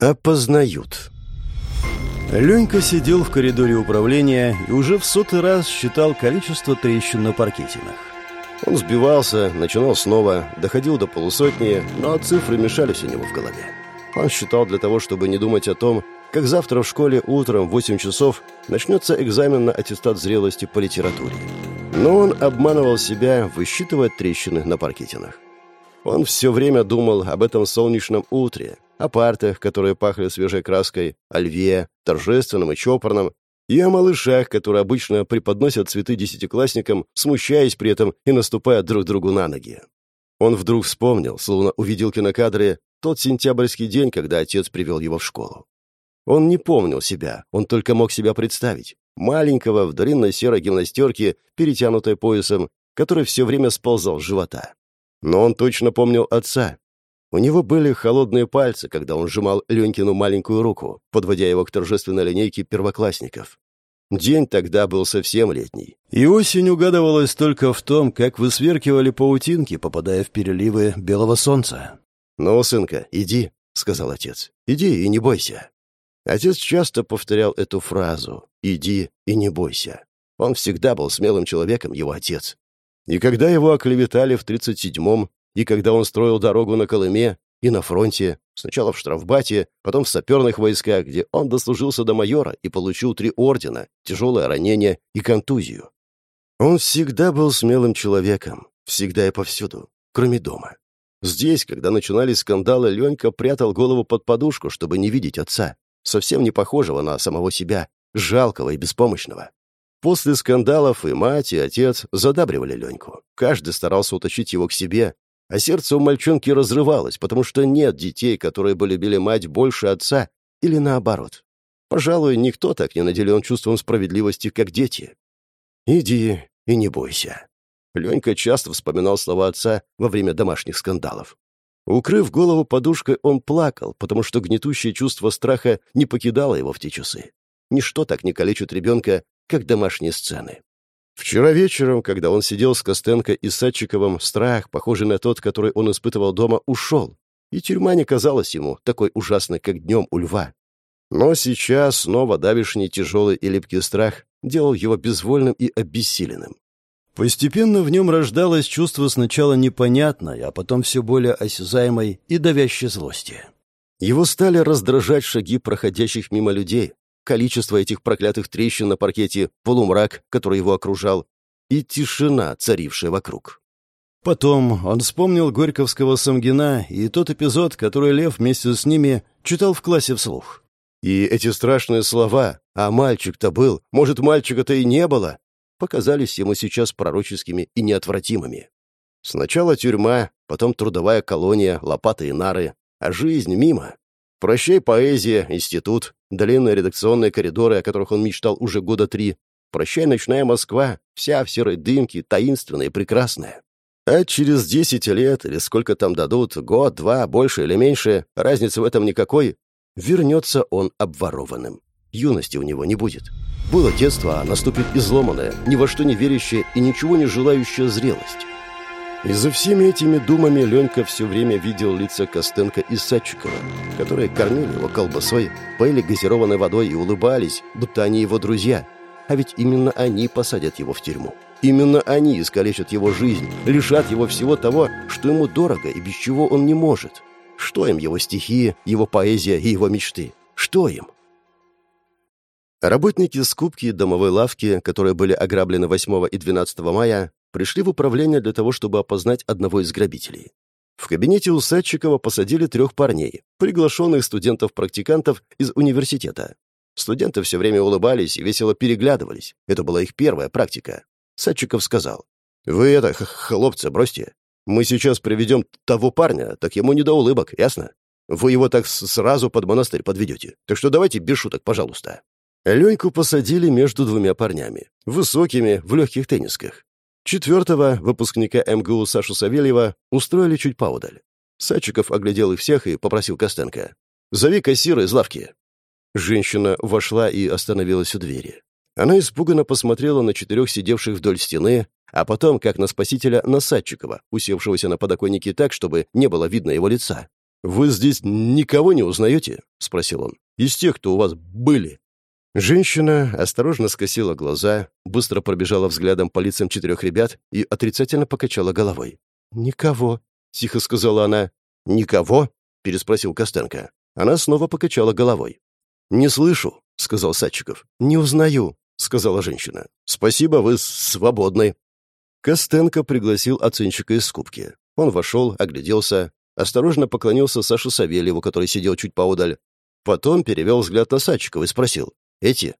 Опознают. Ленька сидел в коридоре управления и уже в сотый раз считал количество трещин на паркетинах. Он сбивался, начинал снова, доходил до полусотни, но цифры мешались у него в голове. Он считал для того, чтобы не думать о том, как завтра в школе утром в 8 часов начнется экзамен на аттестат зрелости по литературе. Но он обманывал себя, высчитывая трещины на паркетинах. Он все время думал об этом солнечном утре, о партах, которые пахли свежей краской, о льве, торжественном и чопорном, и о малышах, которые обычно преподносят цветы десятиклассникам, смущаясь при этом и наступая друг другу на ноги. Он вдруг вспомнил, словно увидел кинокадре, тот сентябрьский день, когда отец привел его в школу. Он не помнил себя, он только мог себя представить. Маленького, в длинной серой гимнастерке, перетянутой поясом, который все время сползал с живота. Но он точно помнил отца, у него были холодные пальцы, когда он сжимал Ленькину маленькую руку, подводя его к торжественной линейке первоклассников. День тогда был совсем летний. И осень угадывалась только в том, как высверкивали паутинки, попадая в переливы белого солнца. «Ну, сынка, иди», — сказал отец. «Иди и не бойся». Отец часто повторял эту фразу «иди и не бойся». Он всегда был смелым человеком, его отец. И когда его оклеветали в 37-м, и когда он строил дорогу на Колыме и на фронте, сначала в штрафбате, потом в саперных войсках, где он дослужился до майора и получил три ордена, тяжелое ранение и контузию. Он всегда был смелым человеком, всегда и повсюду, кроме дома. Здесь, когда начинались скандалы, Ленька прятал голову под подушку, чтобы не видеть отца, совсем не похожего на самого себя, жалкого и беспомощного. После скандалов и мать, и отец задабривали Леньку. Каждый старался утащить его к себе, а сердце у мальчонки разрывалось, потому что нет детей, которые бы любили мать больше отца, или наоборот. Пожалуй, никто так не наделен чувством справедливости, как дети. «Иди и не бойся». Ленька часто вспоминал слова отца во время домашних скандалов. Укрыв голову подушкой, он плакал, потому что гнетущее чувство страха не покидало его в те часы. Ничто так не калечит ребенка, как домашние сцены. Вчера вечером, когда он сидел с Костенко и Садчиковым, страх, похожий на тот, который он испытывал дома, ушел, и тюрьма не казалась ему такой ужасной, как днем у льва. Но сейчас снова давишний тяжелый и липкий страх делал его безвольным и обессиленным. Постепенно в нем рождалось чувство сначала непонятной, а потом все более осязаемой и давящей злости. Его стали раздражать шаги проходящих мимо людей, количество этих проклятых трещин на паркете, полумрак, который его окружал, и тишина, царившая вокруг. Потом он вспомнил Горьковского Самгина и тот эпизод, который Лев вместе с ними читал в классе вслух. И эти страшные слова «А мальчик-то был, может, мальчика-то и не было» показались ему сейчас пророческими и неотвратимыми. Сначала тюрьма, потом трудовая колония, лопаты и нары, а жизнь мимо. Прощай поэзия, институт, длинные редакционные коридоры, о которых он мечтал уже года три. Прощай ночная Москва, вся в серой дымке, таинственная и прекрасная. А через десять лет, или сколько там дадут, год, два, больше или меньше, разницы в этом никакой, вернется он обворованным. Юности у него не будет. Было детство, а наступит изломанная, ни во что не верящая и ничего не желающая зрелость. И за всеми этими думами Ленька все время видел лица Костенко и Садчикова, которые кормили его колбасой, поили газированной водой и улыбались, будто они его друзья. А ведь именно они посадят его в тюрьму. Именно они искалечат его жизнь, лишат его всего того, что ему дорого и без чего он не может. Что им его стихи, его поэзия и его мечты? Что им? Работники скупки и домовой лавки, которые были ограблены 8 и 12 мая, пришли в управление для того, чтобы опознать одного из грабителей. В кабинете у Садчикова посадили трех парней, приглашенных студентов-практикантов из университета. Студенты все время улыбались и весело переглядывались. Это была их первая практика. Садчиков сказал, «Вы это, хлопцы, бросьте. Мы сейчас приведем того парня, так ему не до улыбок, ясно? Вы его так сразу под монастырь подведете. Так что давайте без шуток, пожалуйста». Леньку посадили между двумя парнями, высокими, в легких теннисках. Четвертого, выпускника МГУ Сашу Савельева, устроили чуть поодаль. Садчиков оглядел их всех и попросил Костенко. «Зови кассира из лавки». Женщина вошла и остановилась у двери. Она испуганно посмотрела на четырех сидевших вдоль стены, а потом, как на спасителя, на Садчикова, усевшегося на подоконнике так, чтобы не было видно его лица. «Вы здесь никого не узнаете?» — спросил он. «Из тех, кто у вас были?» Женщина осторожно скосила глаза, быстро пробежала взглядом по лицам четырех ребят и отрицательно покачала головой. «Никого», — тихо сказала она. «Никого?» — переспросил Костенко. Она снова покачала головой. «Не слышу», — сказал Садчиков. «Не узнаю», — сказала женщина. «Спасибо, вы свободны». Костенко пригласил оценщика из скупки. Он вошел, огляделся, осторожно поклонился Саше Савельеву, который сидел чуть поодаль. Потом перевел взгляд на Садчикова и спросил. «Эти?»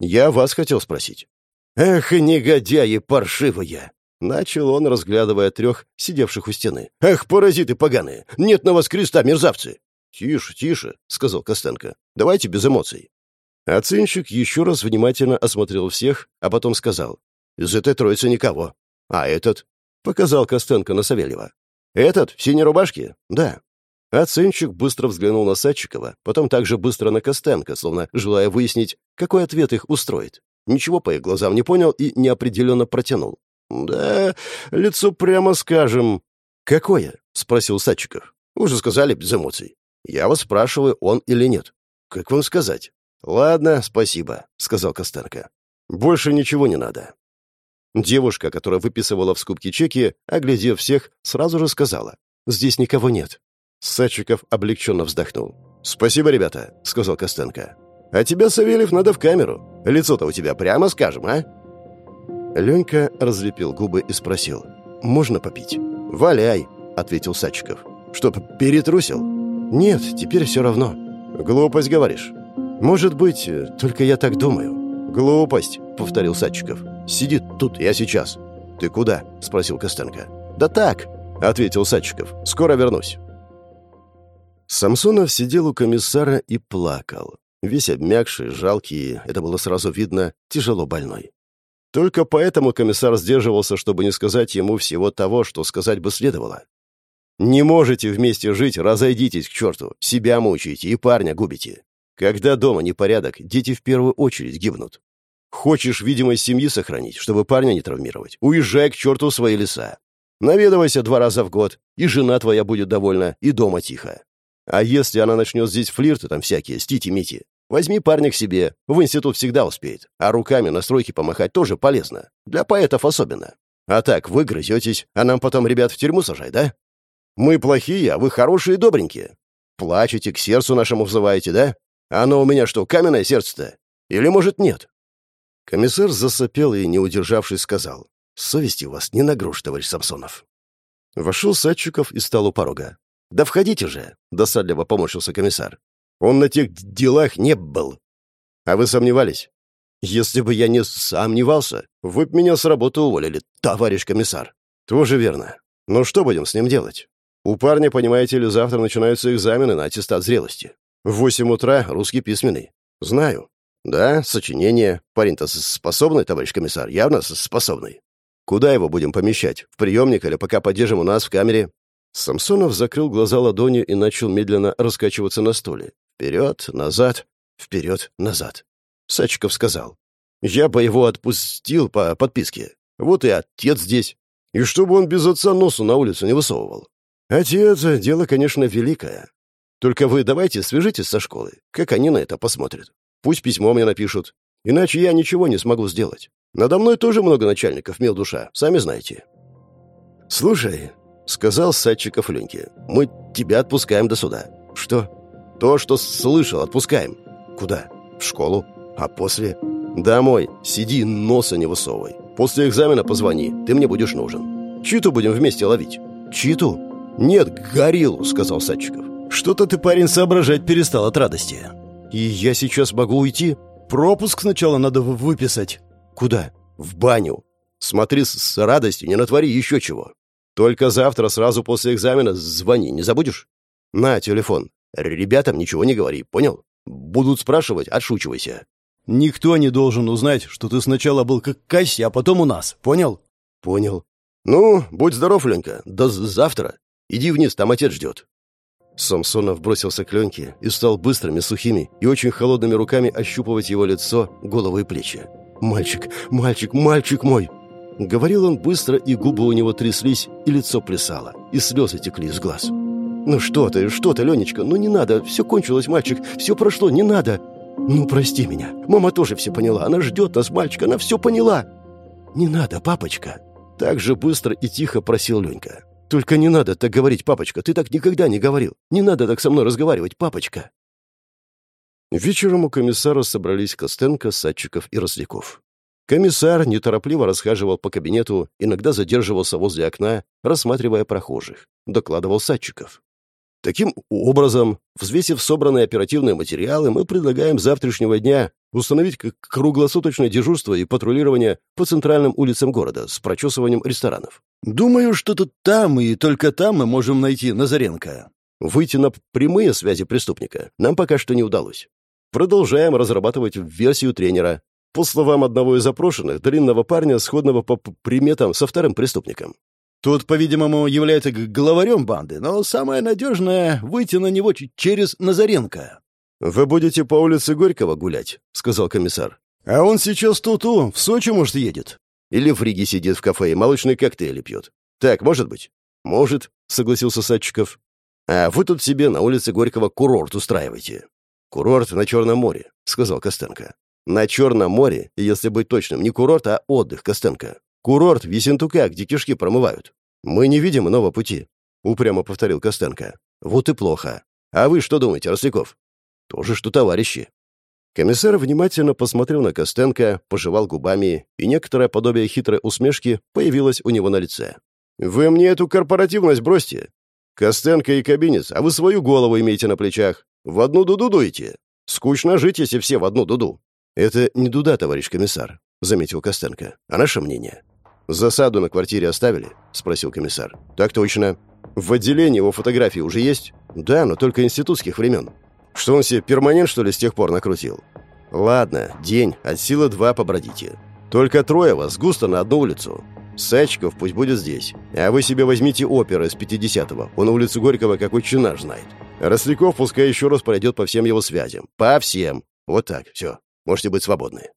«Я вас хотел спросить». «Эх, негодяи паршивые!» Начал он, разглядывая трех, сидевших у стены. «Эх, паразиты поганые! Нет на вас креста, мерзавцы!» «Тише, тише», — сказал Костенко. «Давайте без эмоций». Оценщик еще раз внимательно осмотрел всех, а потом сказал. «Из этой троицы никого. А этот?» — показал Костенко на Савельева. «Этот? В синей рубашке?» «Да». Оценщик быстро взглянул на Садчикова, потом также быстро на Костенко, словно желая выяснить, какой ответ их устроит. Ничего по их глазам не понял и неопределенно протянул. «Да, лицо прямо скажем». «Какое?» — спросил Садчиков. «Уже сказали, без эмоций. Я вас спрашиваю, он или нет. Как вам сказать?» «Ладно, спасибо», — сказал Костенко. «Больше ничего не надо». Девушка, которая выписывала в скупке чеки, оглядев всех, сразу же сказала. «Здесь никого нет». Садчиков облегченно вздохнул. «Спасибо, ребята», — сказал Костенко. «А тебя, Савельев, надо в камеру. Лицо-то у тебя прямо скажем, а?» Ленька разлепил губы и спросил. «Можно попить?» «Валяй», — ответил Садчиков. «Что, перетрусил?» «Нет, теперь все равно». «Глупость, говоришь?» «Может быть, только я так думаю». «Глупость», — повторил Садчиков. «Сиди тут, я сейчас». «Ты куда?» — спросил Костенко. «Да так», — ответил Садчиков. «Скоро вернусь». Самсонов сидел у комиссара и плакал. Весь обмякший, жалкий, это было сразу видно, тяжело больной. Только поэтому комиссар сдерживался, чтобы не сказать ему всего того, что сказать бы следовало. «Не можете вместе жить, разойдитесь к черту, себя мучаете и парня губите. Когда дома непорядок, дети в первую очередь гибнут. Хочешь видимость семьи сохранить, чтобы парня не травмировать, уезжай к черту в свои леса. Наведывайся два раза в год, и жена твоя будет довольна, и дома тихо. А если она начнет здесь флирты там всякие, стити-мити, Возьми парня к себе, в институт всегда успеет, а руками на стройке помахать тоже полезно, для поэтов особенно. А так вы грызетесь, а нам потом ребят в тюрьму сажать, да? Мы плохие, а вы хорошие и добренькие. Плачете, к сердцу нашему взываете, да? Оно у меня что, каменное сердце-то? Или, может, нет?» Комиссар засопел и, не удержавшись, сказал. «Совести у вас не на груш, товарищ Самсонов». Вошел Садчиков и стал у порога. «Да входите же!» — досадливо поморщился комиссар. Он на тех делах не был. А вы сомневались? Если бы я не сомневался, вы бы меня с работы уволили, товарищ комиссар. Тоже верно. Но что будем с ним делать? У парня, понимаете ли, завтра начинаются экзамены на аттестат зрелости. В восемь утра русский письменный. Знаю. Да, сочинение. Парень-то способный, товарищ комиссар, явно способный. Куда его будем помещать? В приемник или пока поддержим у нас в камере? Самсонов закрыл глаза ладонью и начал медленно раскачиваться на стуле. Вперед, назад, вперед, назад. Сачков сказал. Я бы его отпустил по подписке. Вот и отец здесь. И чтобы он без отца носу на улицу не высовывал. Отец — дело, конечно, великое. Только вы давайте свяжитесь со школой. Как они на это посмотрят? Пусть письмо мне напишут. Иначе я ничего не смогу сделать. Надо мной тоже много начальников, мил душа, сами знаете. «Слушай», — сказал Садчиков Леньке, — «мы тебя отпускаем до суда». «Что?» То, что слышал, отпускаем. Куда? В школу. А после? Домой. Сиди, носа не высовывай. После экзамена позвони, ты мне будешь нужен. Читу будем вместе ловить. Читу? Нет, гориллу, сказал Садчиков. Что-то ты, парень, соображать перестал от радости. И я сейчас могу уйти? Пропуск сначала надо выписать. Куда? В баню. Смотри с радостью, не натвори еще чего. Только завтра сразу после экзамена звони, не забудешь? На телефон. Ребятам ничего не говори, понял? Будут спрашивать, отшучивайся. Никто не должен узнать, что ты сначала был как Касси, а потом у нас, понял? Понял. Ну, будь здоров, Ленька, до завтра. Иди вниз, там отец ждет. Самсонов бросился к Леньке и стал быстрыми, сухими и очень холодными руками ощупывать его лицо, голову и плечи. «Мальчик, мальчик, мальчик мой!» Говорил он быстро, и губы у него тряслись, и лицо плясало, и слезы текли из глаз. «Ну что ты, что ты, Ленечка, ну не надо, все кончилось, мальчик, все прошло, не надо!» «Ну, прости меня, мама тоже все поняла, она ждет нас, мальчик, она все поняла!» «Не надо, папочка!» Так же быстро и тихо просил Ленька. «Только не надо так говорить, папочка, ты так никогда не говорил. Не надо так со мной разговаривать, папочка!» Вечером у комиссара собрались Костенко, Садчиков и Росляков. Комиссар неторопливо расхаживал по кабинету, иногда задерживался возле окна, рассматривая прохожих. Докладывал Садчиков. Таким образом, взвесив собранные оперативные материалы, мы предлагаем завтрашнего дня установить круглосуточное дежурство и патрулирование по центральным улицам города с прочесыванием ресторанов. Думаю, что тут там и только там мы можем найти Назаренко. Выйти на прямые связи преступника нам пока что не удалось. Продолжаем разрабатывать версию тренера. По словам одного из запрошенных, длинного парня, сходного по приметам со вторым преступником. Тот, по-видимому, является главарем банды, но самое надежное — выйти на него через Назаренко. «Вы будете по улице Горького гулять», — сказал комиссар. «А он сейчас тут-у, в Сочи, может, едет». «Или в Риге сидит в кафе и молочные коктейли пьет». «Так, может быть?» «Может», — согласился Садчиков. «А вы тут себе на улице Горького курорт устраиваете». «Курорт на Черном море», — сказал Костенко. «На Черном море, если быть точным, не курорт, а отдых, Костенко. Курорт в Ессентука, где кишки промывают. Мы не видим иного пути, упрямо повторил Костенко. Вот и плохо. А вы что думаете, Росляков? Тоже что товарищи. Комиссар внимательно посмотрел на Костенко, пожевал губами, и некоторое подобие хитрой усмешки появилось у него на лице. «Вы мне эту корпоративность бросьте. Костенко и Кабинец, а вы свою голову имеете на плечах. В одну дуду дуете. Скучно жить, если все в одну дуду». «Это не дуда, товарищ комиссар», — заметил Костенко. «А наше мнение?» «Засаду на квартире оставили?» — спросил комиссар. «Так точно. В отделении его фотографии уже есть?» «Да, но только институтских времен». «Что он себе перманент, что ли, с тех пор накрутил?» «Ладно, день, от силы два побродите. Только трое вас, густо на одну улицу. Сачков пусть будет здесь. А вы себе возьмите опера из 50-го. Он улицу Горького как очень наш знает. Росляков пускай еще раз пройдет по всем его связям. По всем. Вот так, все. Можете быть свободны».